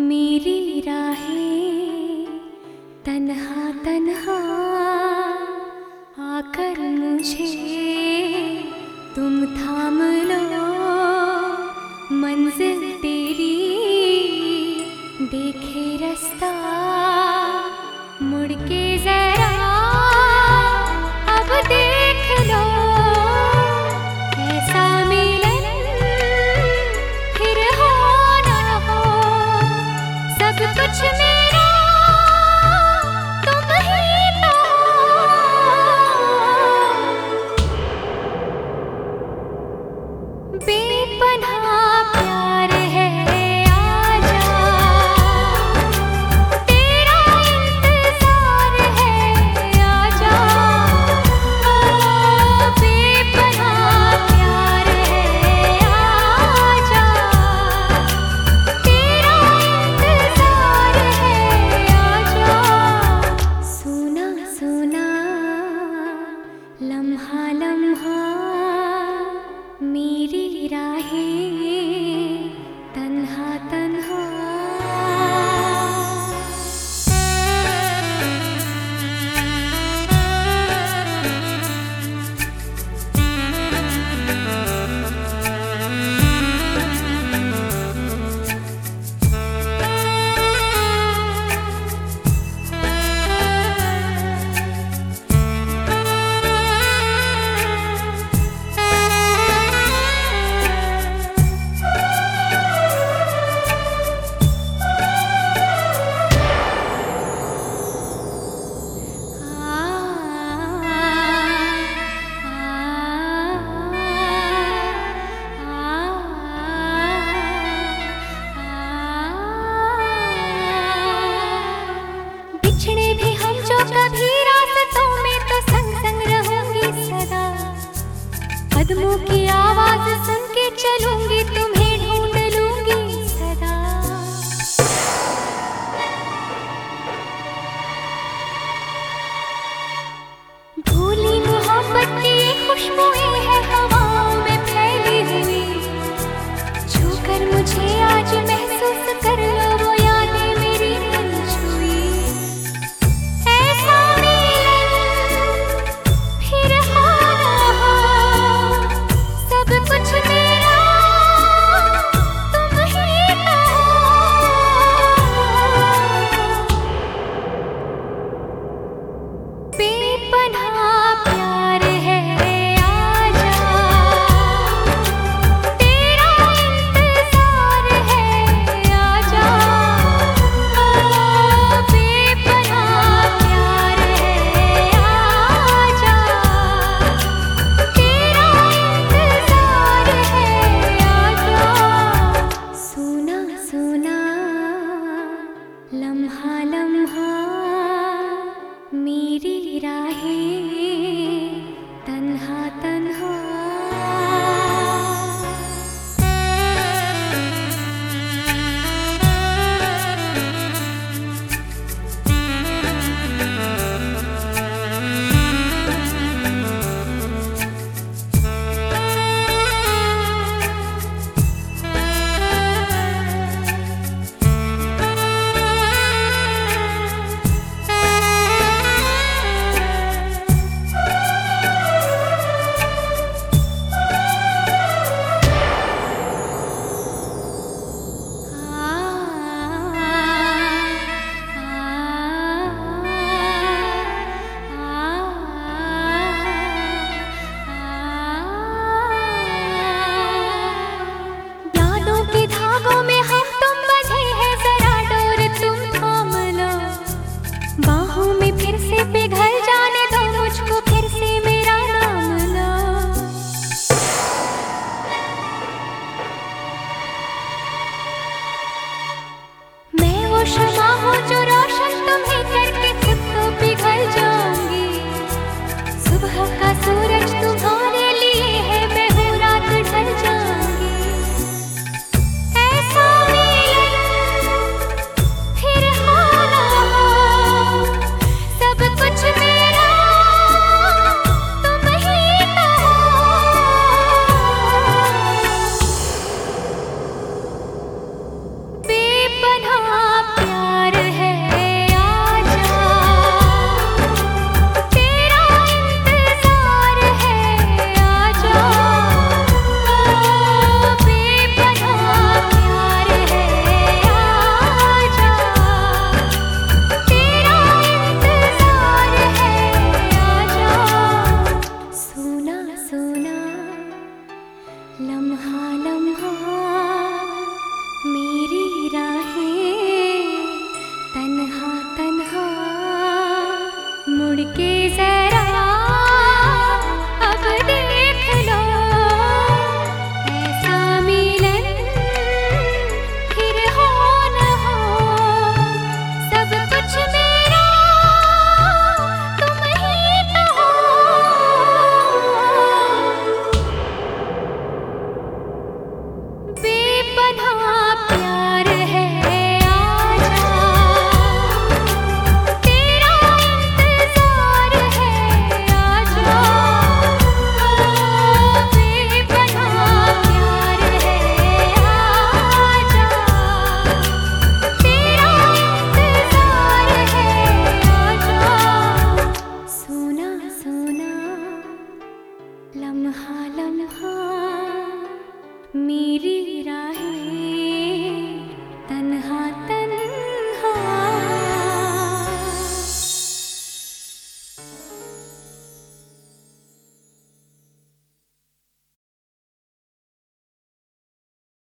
मेरी राहें तन्हा तन्हा पे पधा कदमों की आवाज़ सुन के चलूँगी के जरा